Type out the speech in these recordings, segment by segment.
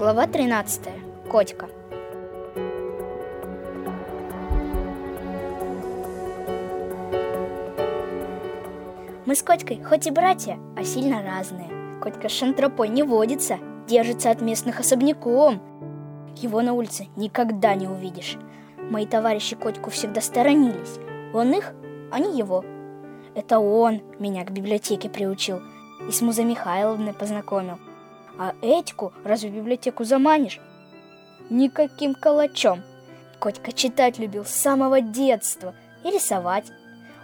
Глава 13. Котика. Мы с Котькой хоть и братья, а сильно разные. Котька с шантропой не водится, держится от местных особняком. Его на улице никогда не увидишь. Мои товарищи Котьку всегда сторонились. Он их, а не его. Это он меня к библиотеке приучил и с Музой Михайловной познакомил. А Этику разве в библиотеку заманишь? Никаким калачом. Котька читать любил с самого детства и рисовать.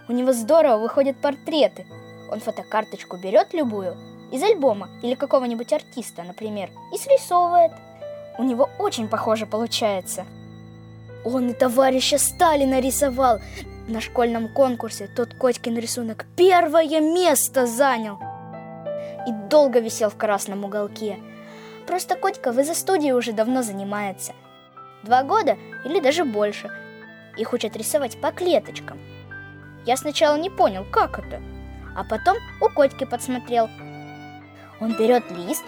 У него здорово выходят портреты. Он фотокарточку берет любую из альбома или какого-нибудь артиста, например, и срисовывает. У него очень похоже получается. Он и товарища Сталина рисовал. На школьном конкурсе тот Котькин рисунок первое место занял. Долго висел в красном уголке. Просто Котька в изо-студии уже давно занимается. Два года или даже больше. Их учат рисовать по клеточкам. Я сначала не понял, как это. А потом у Котьки подсмотрел. Он берет лист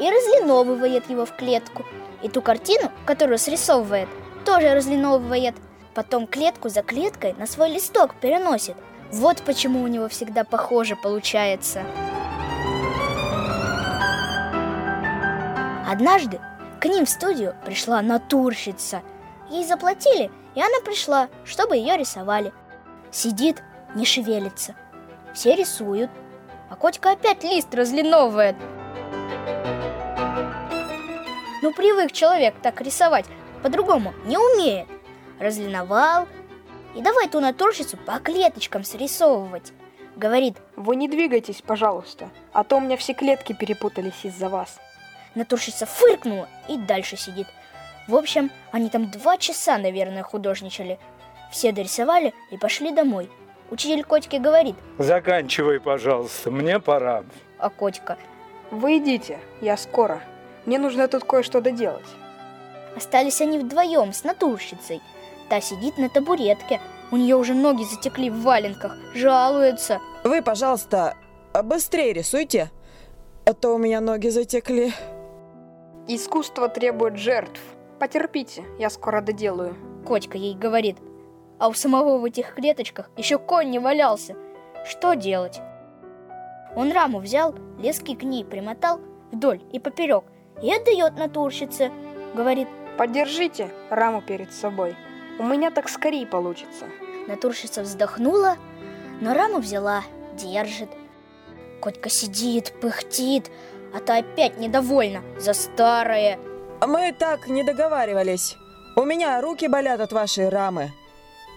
и разлиновывает его в клетку. И ту картину, которую срисовывает, тоже разлиновывает. Потом клетку за клеткой на свой листок переносит. Вот почему у него всегда похоже получается. Однажды к ним в студию пришла натурщица. Ей заплатили, и она пришла, чтобы ее рисовали. Сидит, не шевелится. Все рисуют, а котика опять лист разлиновывает. Ну, привык человек так рисовать, по-другому не умеет. Разлиновал, и давай ту натурщицу по клеточкам срисовывать. Говорит, Вы не двигайтесь, пожалуйста, а то у меня все клетки перепутались из-за вас. Натурщица фыркнула и дальше сидит. В общем, они там два часа, наверное, художничали. Все дорисовали и пошли домой. Учитель Котики говорит, Заканчивай, пожалуйста, мне пора. а Котика Вы идите, я скоро. Мне нужно тут кое-что доделать. Остались они вдвоем с натурщицей. Та сидит на табуретке. У нее уже ноги затекли в валенках. Жалуется. Вы, пожалуйста, быстрее рисуйте, а то у меня ноги затекли. Искусство требует жертв. Потерпите, я скоро доделаю. Котька ей говорит. А у самого в этих клеточках еще конь не валялся. Что делать? Он раму взял, лески к ней примотал вдоль и поперек и отдает натурщице. Говорит, Подержите раму перед собой. У меня так скорее получится. Натурщица вздохнула, но раму взяла, держит. Котька сидит, пыхтит, а та опять недовольна за старое. Мы так не договаривались. У меня руки болят от вашей рамы.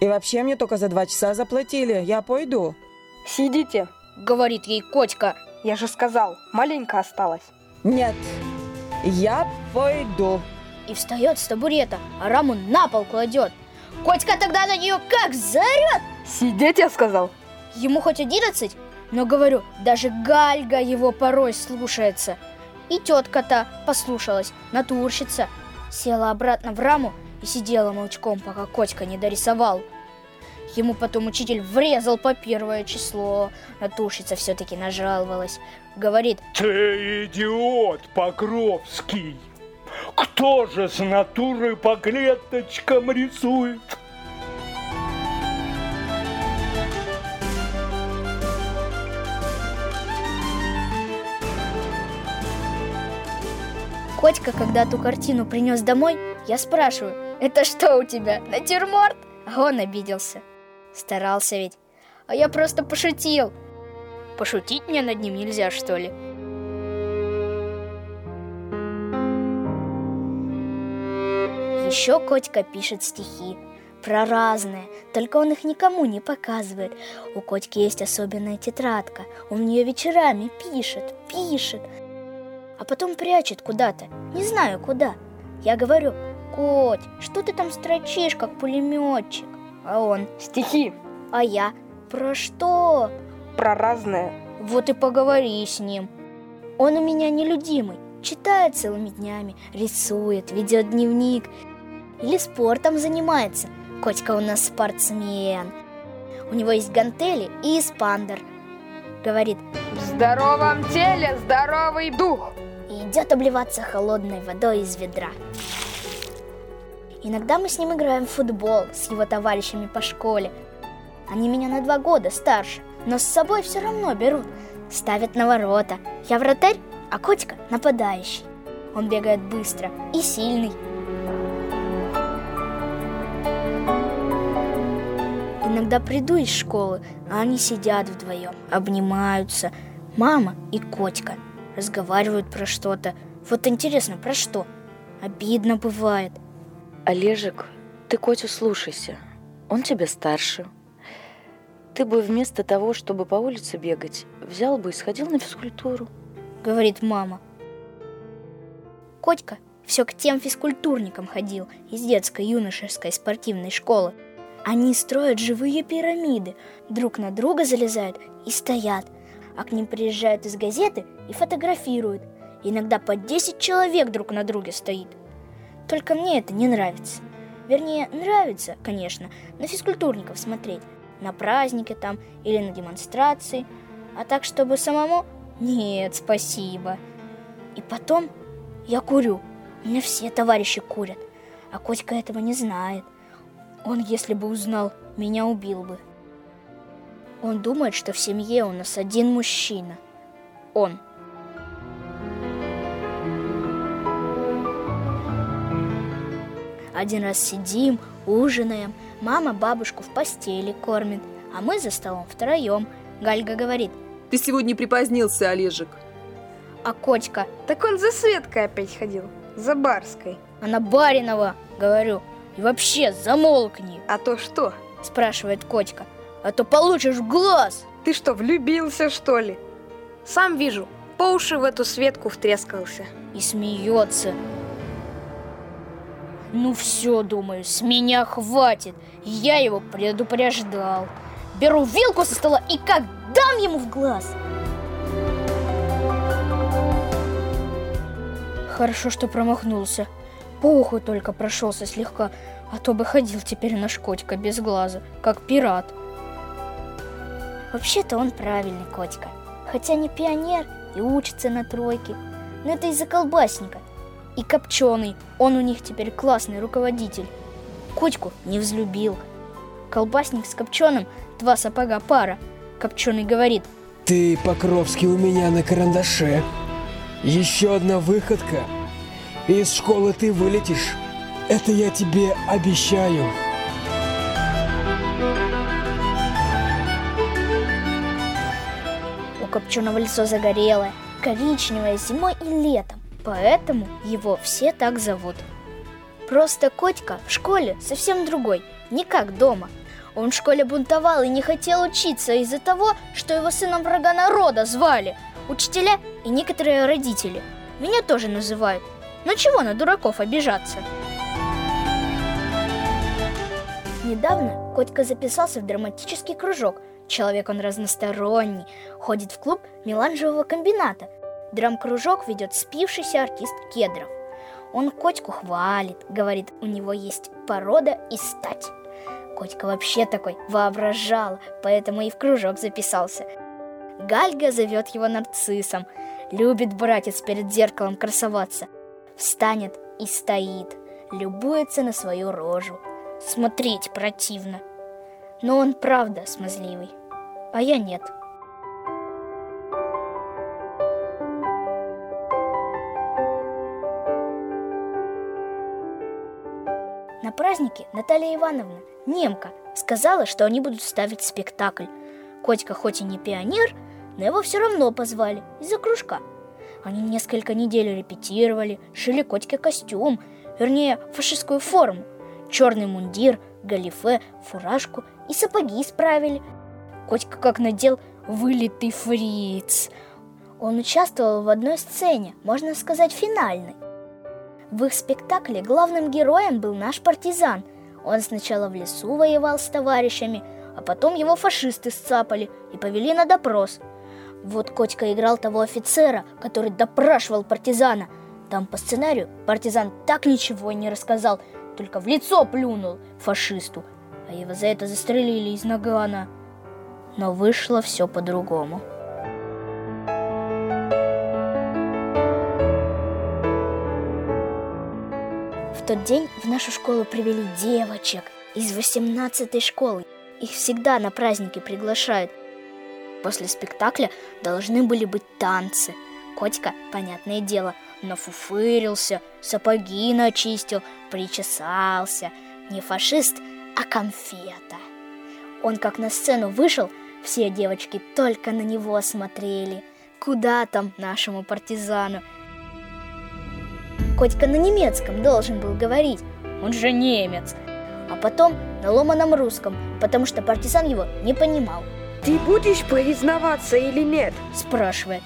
И вообще мне только за два часа заплатили. Я пойду. Сидите. Говорит ей Котька. Я же сказал, маленько осталось. Нет, я пойду. И встает с табурета, а раму на пол кладет. Котька тогда на нее как заорет. Сидеть, я сказал. Ему хоть одиннадцать, но говорю, даже Гальга его порой слушается. И тетка-то послушалась, натурщица. Села обратно в раму и сидела молчком, пока Котька не дорисовал. Ему потом учитель врезал по первое число. Натурщица все-таки нажаловалась. Говорит, Ты идиот, Покровский! Кто же с натуры по клеточкам рисует? Котька, когда ту картину принес домой, я спрашиваю, это что у тебя, натюрморт? А он обиделся. Старался ведь. А я просто пошутил. Пошутить мне над ним нельзя, что ли? Еще Котька пишет стихи. Про разное, только он их никому не показывает. У Котьки есть особенная тетрадка. Он в нее вечерами пишет, пишет. А потом прячет куда-то. Не знаю куда. Я говорю, Коть, что ты там строчишь, как пулеметчик? А он, Стихи а я, про что? про разное. Вот и поговори с ним. Он у меня нелюдимый. Читает целыми днями, рисует, ведет дневник. Или спортом занимается. Котька у нас спортсмен. У него есть гантели и эспандер. Говорит, В здоровом теле здоровый дух. И идет обливаться холодной водой из ведра. Иногда мы с ним играем в футбол с его товарищами по школе. Они меня на два года старше, но с собой все равно берут. Ставят на ворота. Я вратарь, а котика нападающий. Он бегает быстро и сильный. Иногда приду из школы, а они сидят вдвоем, обнимаются. Мама и котика разговаривают про что-то. Вот интересно, про что? Обидно бывает. Олежек, ты Котю слушайся. Он тебя старше. Ты бы вместо того, чтобы по улице бегать, взял бы и сходил на физкультуру. Говорит мама. Котька все к тем физкультурникам ходил из детской, юношеской, спортивной школы. Они строят живые пирамиды, друг на друга залезают и стоят, а к ним приезжают из газеты и фотографируют. Иногда по 10 человек друг на друге стоит. Только мне это не нравится. Вернее, нравится, конечно, на физкультурников смотреть, на праздники там или на демонстрации. А так, чтобы самому? Нет, спасибо. И потом я курю. У меня все товарищи курят. А Котька этого не знает. Он, если бы узнал, меня убил бы. Он думает, что в семье у нас один мужчина. Он. Один раз сидим, ужинаем, мама бабушку в постели кормит, а мы за столом втроем. Гальга говорит, Ты сегодня припозднился, Олежек. а Котька, Так он за Светкой опять ходил, за Барской. она Баринова, говорю, и вообще замолкни, А то что? спрашивает Котька, а то получишь в глаз. Ты что, влюбился, что ли? Сам вижу, по уши в эту Светку втрескался. и смеется. Ну все, думаю, с меня хватит. Я его предупреждал. Беру вилку со стола и как дам ему в глаз. Хорошо, что промахнулся. По уху только прошелся слегка, а то бы ходил теперь наш котика без глаза, как пират. Вообще-то он правильный котика. Хотя не пионер и учится на тройке. Но это из-за колбасника. И Копченый, он у них теперь классный руководитель. Котьку не взлюбил. Колбасник с Копченым два сапога пара. Копченый говорит, Ты, Покровский, у меня на карандаше. Еще одна выходка. Из школы ты вылетишь. Это я тебе обещаю. У Копченого лицо загорелое, коричневое зимой и летом. Поэтому его все так зовут. Просто Котька в школе совсем другой, не как дома. Он в школе бунтовал и не хотел учиться из-за того, что его сыном врага народа звали. Учителя и некоторые родители. Меня тоже называют. Но чего на дураков обижаться? Недавно Котька записался в драматический кружок. Человек он разносторонний, ходит в клуб меланжевого комбината. Драм-кружок ведет спившийся артист Кедров. Он Котьку хвалит, говорит, у него есть порода и стать. Котька вообще такой воображал, поэтому и в кружок записался. Гальга зовет его нарциссом. Любит братец перед зеркалом красоваться. Встанет и стоит, любуется на свою рожу. Смотреть противно. Но он правда смазливый, а я нет. На празднике Наталья Ивановна, немка, сказала, что они будут ставить спектакль. Котька хоть и не пионер, но его все равно позвали из-за кружка. Они несколько недель репетировали, шили Котьке костюм, вернее, фашистскую форму. Черный мундир, галифе, фуражку и сапоги исправили. Котька как надел вылитый фриц. Он участвовал в одной сцене, можно сказать, финальной. В их спектакле главным героем был наш партизан. Он сначала в лесу воевал с товарищами, а потом его фашисты сцапали и повели на допрос. Вот Котька играл того офицера, который допрашивал партизана. Там по сценарию партизан так ничего и не рассказал, только в лицо плюнул фашисту, а его за это застрелили из нагана. Но вышло все по-другому. В тот день в нашу школу привели девочек из 18-й школы. Их всегда на праздники приглашают. После спектакля должны были быть танцы. Котика, понятное дело, нафуфырился, сапоги начистил, причесался. Не фашист, а конфета. Он как на сцену вышел, все девочки только на него смотрели. Куда там нашему партизану? Котика на немецком должен был говорить. Он же немец. А потом на ломаном русском, потому что партизан его не понимал. Ты будешь признаваться или нет? Спрашивает.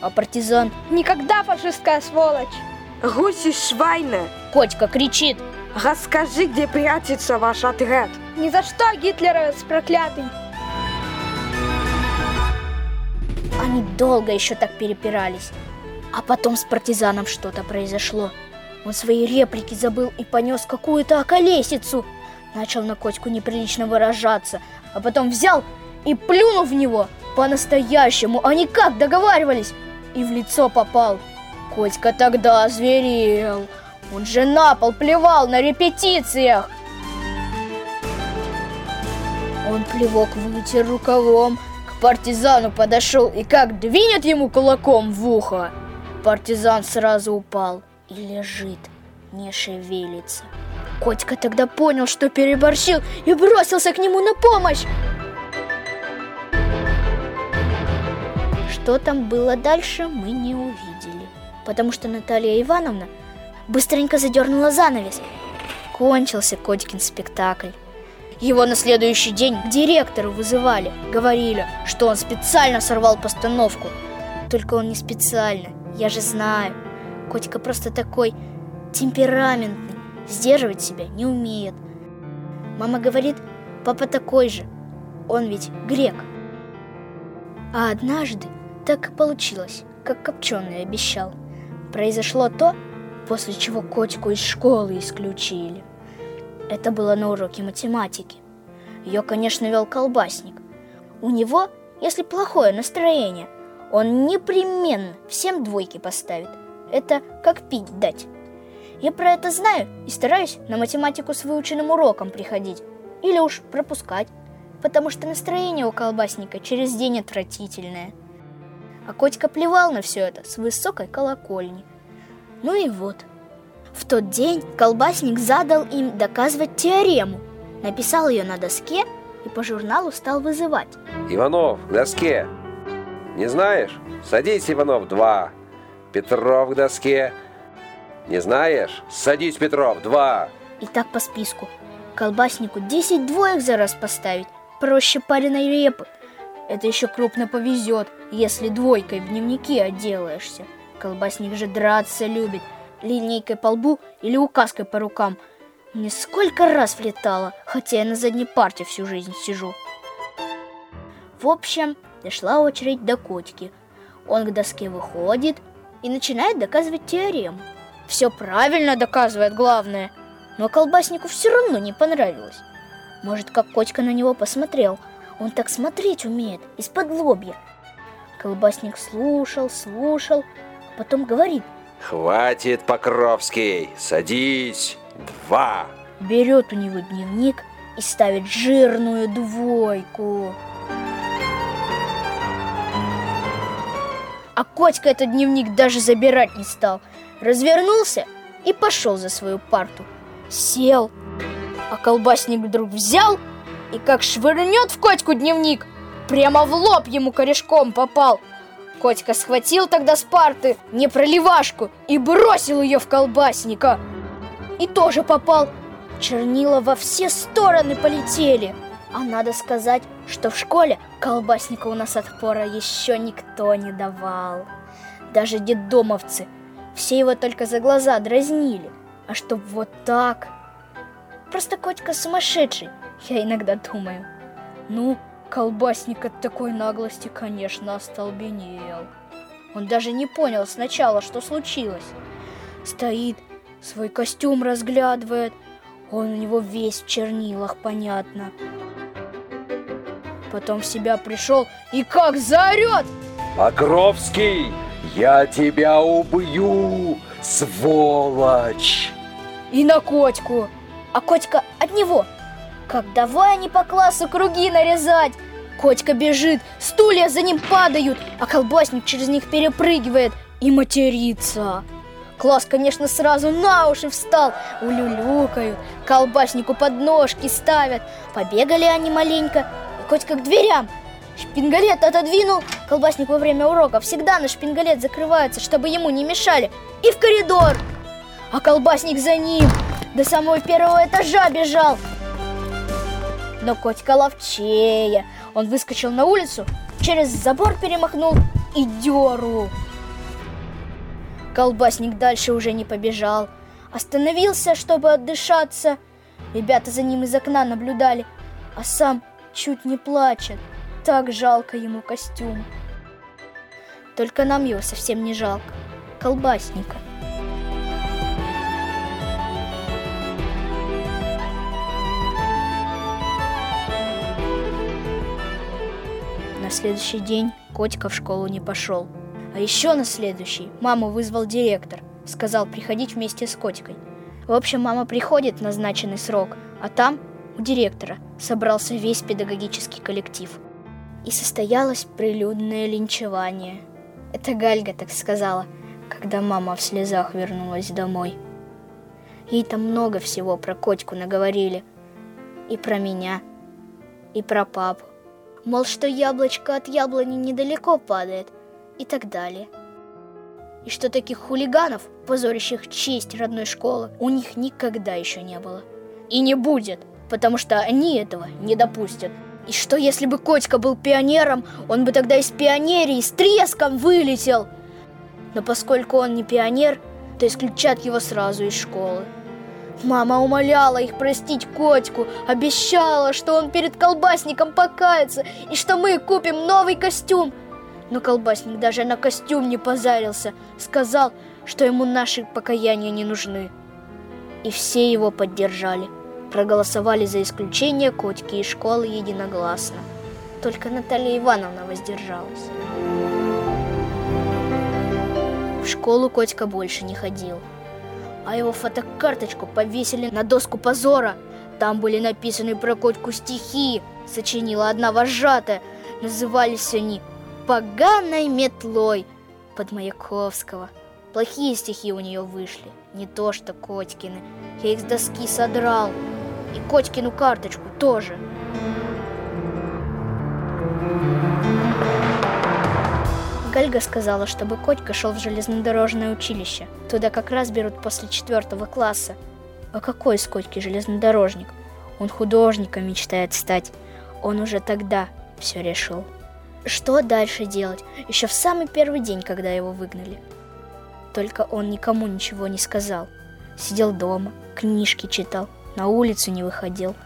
А партизан Никогда фашистская сволочь! Руси Швайна, Котика кричит. расскажи, где прячется ваш отряд. Ни за что гитлеровец проклятый. Они долго еще так перепирались. А потом с партизаном что-то произошло. Он свои реплики забыл и понес какую-то околесицу. Начал на котику неприлично выражаться, а потом взял и плюнул в него по-настоящему, не как договаривались, и в лицо попал. Котька тогда озверел. Он же на пол плевал на репетициях. Он плевок вытер рукавом, партизану подошел и как двинет ему кулаком в ухо. Партизан сразу упал и лежит, не шевелится. Котька тогда понял, что переборщил и бросился к нему на помощь. Что там было дальше, мы не увидели, потому что Наталья Ивановна быстренько задернула занавес. Кончился Котькин спектакль. Его на следующий день к директору вызывали. Говорили, что он специально сорвал постановку. Только он не специально, я же знаю. Котика просто такой темпераментный, сдерживать себя не умеет. Мама говорит, папа такой же, он ведь грек. А однажды так и получилось, как Копченый обещал. Произошло то, после чего котику из школы исключили. Это было на уроке математики. Ее, конечно, вел колбасник. У него, если плохое настроение, он непременно всем двойки поставит. Это как пить дать. Я про это знаю и стараюсь на математику с выученным уроком приходить. Или уж пропускать, потому что настроение у колбасника через день отвратительное. А котика плевал на все это с высокой колокольни. Ну и вот. В тот день колбасник задал им доказывать теорему. Написал ее на доске и по журналу стал вызывать. Иванов, к доске. Не знаешь? Садись, Иванов, два. Петров к доске. Не знаешь? Садись, Петров, два. И так по списку. Колбаснику 10 двоек за раз поставить. Проще пареной репы. Это еще крупно повезет, если двойкой в дневнике отделаешься. Колбасник же драться любит. Линейкой по лбу или указкой по рукам. Мне сколько раз влетало, хотя я на задней парте всю жизнь сижу. В общем, дошла очередь до котики. Он к доске выходит и начинает доказывать теорему. Все правильно доказывает главное, но колбаснику все равно не понравилось. Может, как котика на него посмотрел. Он так смотреть умеет, из-под лобья. Колбасник слушал, слушал, а потом говорит, Хватит, Покровский. Садись. Два. берет у него дневник и ставит жирную двойку. А котика этот дневник даже забирать не стал. Развернулся и пошел за свою парту. Сел, а колбасник вдруг взял и как швырнет в котику дневник, прямо в лоб ему корешком попал. Котика схватил тогда с парты непроливашку и бросил ее в колбасника. И тоже попал. Чернила во все стороны полетели. А надо сказать, что в школе колбасника у нас отпора еще никто не давал. Даже детдомовцы. Все его только за глаза дразнили. А чтоб вот так... Просто котика сумасшедший, я иногда думаю. Ну, колбасник от такой наглости, конечно, остолбенел. Он даже не понял сначала, что случилось. Стоит, свой костюм разглядывает. Он у него весь в чернилах, понятно. Потом в себя пришел и как заорет! Покровский, я тебя убью, сволочь. и на Котьку. А Котька от него. Как давай они по классу круги нарезать. Котька бежит, стулья за ним падают, а колбасник через них перепрыгивает и матерится. Класс, конечно, сразу на уши встал, улюлюкают, колбаснику под ножки ставят. Побегали они маленько, и Котька к дверям. Шпингалет отодвинул, колбасник во время урока всегда на шпингалет закрывается, чтобы ему не мешали, и в коридор. А колбасник за ним до самого первого этажа бежал. Но Котька ловчее. Он выскочил на улицу, через забор перемахнул и деру. Колбасник дальше уже не побежал. Остановился, чтобы отдышаться. Ребята за ним из окна наблюдали, а сам чуть не плачет. Так жалко ему костюм. Только нам его совсем не жалко. Колбасника. Следующий день Котика в школу не пошел. А еще на следующий маму вызвал директор. Сказал приходить вместе с Котикой. В общем, мама приходит в назначенный срок, а там, у директора, собрался весь педагогический коллектив. И состоялось прилюдное линчевание. Это Гальга так сказала, когда мама в слезах вернулась домой. Ей там много всего про Котьку наговорили. И про меня, и про папу. Мол, что яблочко от яблони недалеко падает, и так далее. И что таких хулиганов, позорящих честь родной школы, у них никогда еще не было. И не будет, потому что они этого не допустят. И что если бы Котька был пионером, он бы тогда из пионерии с треском вылетел. Но поскольку он не пионер, то исключат его сразу из школы. Мама умоляла их простить Котьку, обещала, что он перед колбасником покается и что мы купим новый костюм. Но колбасник даже на костюм не позарился, сказал, что ему наши покаяния не нужны. И все его поддержали, проголосовали за исключение Котьки из школы единогласно. Только Наталья Ивановна воздержалась. В школу Котька больше не ходил а его фотокарточку повесили на доску позора. Там были написаны про Котьку стихи, сочинила одна вожатая. Назывались они «Поганой метлой» под Маяковского. Плохие стихи у нее вышли, не то что Котькины. Я их с доски содрал. И Котькину карточку тоже. Гальга сказала, чтобы Котька шел в железнодорожное училище. Туда как раз берут после четвертого класса. А какой из Котьки железнодорожник? Он художником мечтает стать. Он уже тогда все решил. Что дальше делать? Еще в самый первый день, когда его выгнали. Только он никому ничего не сказал. Сидел дома, книжки читал, на улицу не выходил.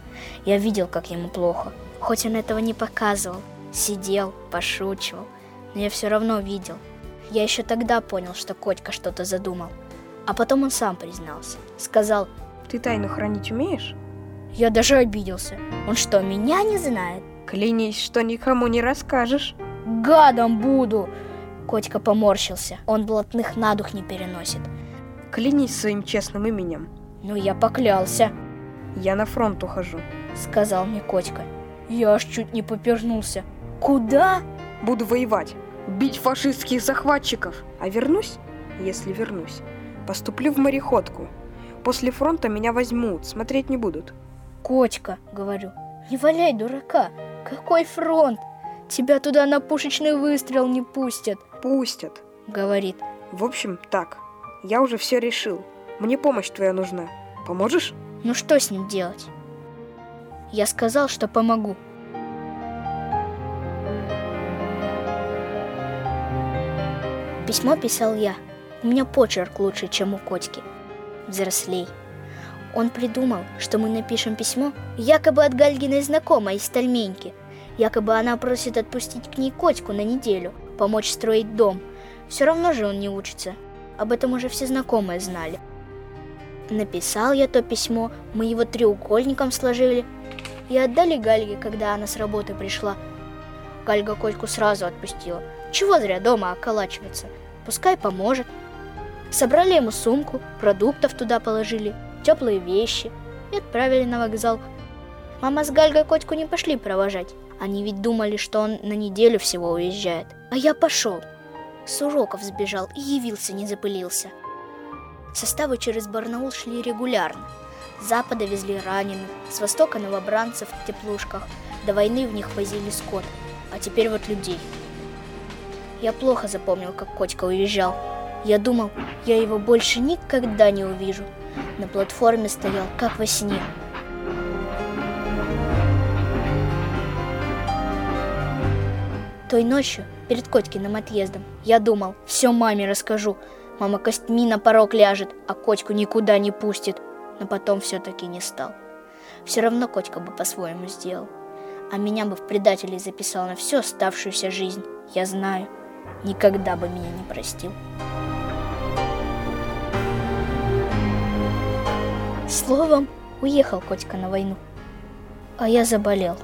Я видел, как ему плохо. Хоть он этого не показывал. Сидел, пошучивал но я все равно видел. Я еще тогда понял, что Котька что-то задумал. А потом он сам признался. Сказал, Ты тайну хранить умеешь? Я даже обиделся. Он что, меня не знает? Клянись, что никому не расскажешь. Гадом буду! Котька поморщился. Он блатных на дух не переносит. Клянись своим честным именем. Ну, я поклялся. Я на фронт ухожу. Сказал мне Котька. Я аж чуть не попернулся. Куда? Буду воевать, бить фашистских захватчиков. А вернусь, если вернусь, поступлю в мореходку. После фронта меня возьмут, смотреть не будут. Котька, говорю, не валяй дурака. Какой фронт? Тебя туда на пушечный выстрел не пустят. Пустят, говорит. В общем, так. Я уже все решил. Мне помощь твоя нужна. Поможешь? Ну что с ним делать? Я сказал, что помогу. Письмо писал я. У меня почерк лучше, чем у Котики. Взрослей. Он придумал, что мы напишем письмо якобы от Гальгиной знакомой из Тальменьки. Якобы она просит отпустить к ней Котику на неделю, помочь строить дом. Все равно же он не учится. Об этом уже все знакомые знали. Написал я то письмо, мы его треугольником сложили и отдали Гальге, когда она с работы пришла. Гальга Котьку сразу отпустила – чего зря дома околачиваться? Пускай поможет. Собрали ему сумку, продуктов туда положили теплые вещи и отправили на вокзал. Мама с Гальгой Котьку не пошли провожать. Они ведь думали, что он на неделю всего уезжает. А я пошел. С уроков сбежал и явился, не запылился. Составы через Барнаул шли регулярно. С запада везли раненых, с востока новобранцев в теплушках. До войны в них возили скот, а теперь вот людей. Я плохо запомнил, как Котька уезжал. Я думал, я его больше никогда не увижу. На платформе стоял, как во сне. Той ночью, перед Котькиным отъездом, я думал, все маме расскажу. Мама костьми на порог ляжет, а Котьку никуда не пустит. Но потом все-таки не стал. Все равно Котька бы по-своему сделал. А меня бы в предателей записал на всю оставшуюся жизнь. Я знаю, никогда бы меня не простил. Словом, уехал Котька на войну. А я заболел.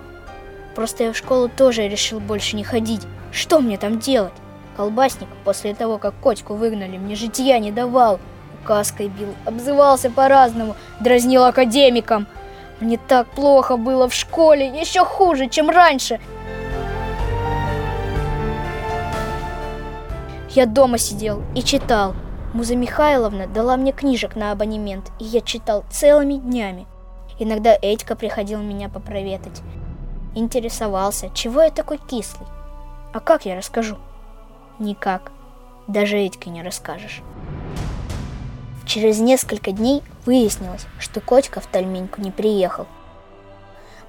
Просто я в школу тоже решил больше не ходить. Что мне там делать? Колбасник после того, как Котьку выгнали, мне житья не давал. Указкой бил, обзывался по-разному, дразнил академиком. Мне так плохо было в школе, еще хуже, чем раньше. Я дома сидел и читал. Муза Михайловна дала мне книжек на абонемент, и я читал целыми днями. Иногда Этька приходил меня попроветать. Интересовался, чего я такой кислый. А как я расскажу? Никак. Даже Этьке не расскажешь. Через несколько дней выяснилось, что Котька в Тальминьку не приехал.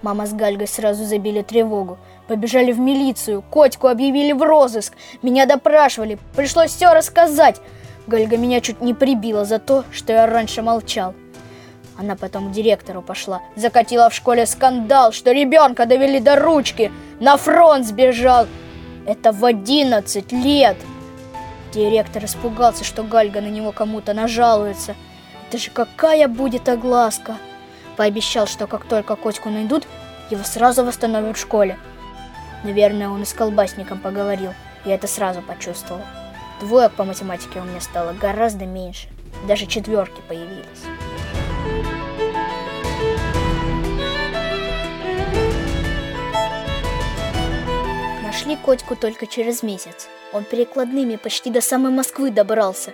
Мама с Гальгой сразу забили тревогу. Побежали в милицию, Котьку объявили в розыск. Меня допрашивали, пришлось все рассказать. Гальга меня чуть не прибила за то, что я раньше молчал. Она потом к директору пошла, закатила в школе скандал, что ребенка довели до ручки, на фронт сбежал. Это в 11 лет. Директор испугался, что Гальга на него кому-то нажалуется. Это же какая будет огласка. Пообещал, что как только Котьку найдут, его сразу восстановят в школе. Наверное, он и с колбасником поговорил. Я это сразу почувствовал. Двоек по математике у меня стало гораздо меньше. Даже четверки появились. Нашли Котьку только через месяц. Он перекладными почти до самой Москвы добрался.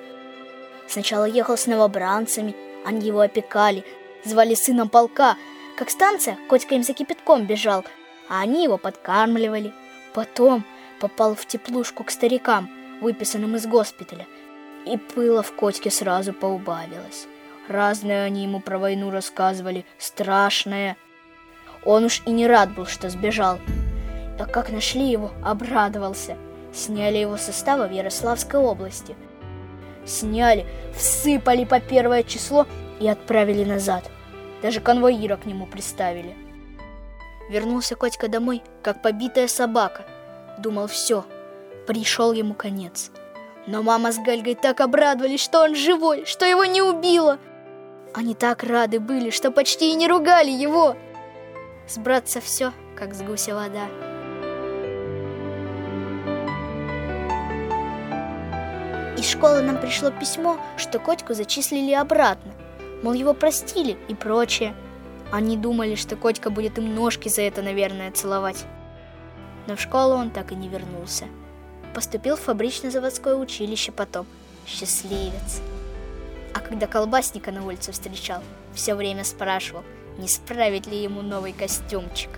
Сначала ехал с новобранцами, они его опекали, звали сыном полка. Как станция, Котька им за кипятком бежал, а они его подкармливали. Потом попал в теплушку к старикам, выписанным из госпиталя, и пыла в Котьке сразу поубавилось. Разное они ему про войну рассказывали, страшное. Он уж и не рад был, что сбежал. А как нашли его, обрадовался. Сняли его состава в Ярославской области. Сняли, всыпали по первое число и отправили назад. Даже конвоира к нему приставили. Вернулся Котька домой, как побитая собака. Думал, все, пришел ему конец. Но мама с Гальгой так обрадовались, что он живой, что его не убило. Они так рады были, что почти и не ругали его. С все, как с гуся вода. Школы нам пришло письмо, что Котьку зачислили обратно. Мол, его простили и прочее. Они думали, что Котька будет им ножки за это, наверное, целовать. Но в школу он так и не вернулся. Поступил в фабрично-заводское училище потом. Счастливец. А когда колбасника на улице встречал, все время спрашивал, не справить ли ему новый костюмчик.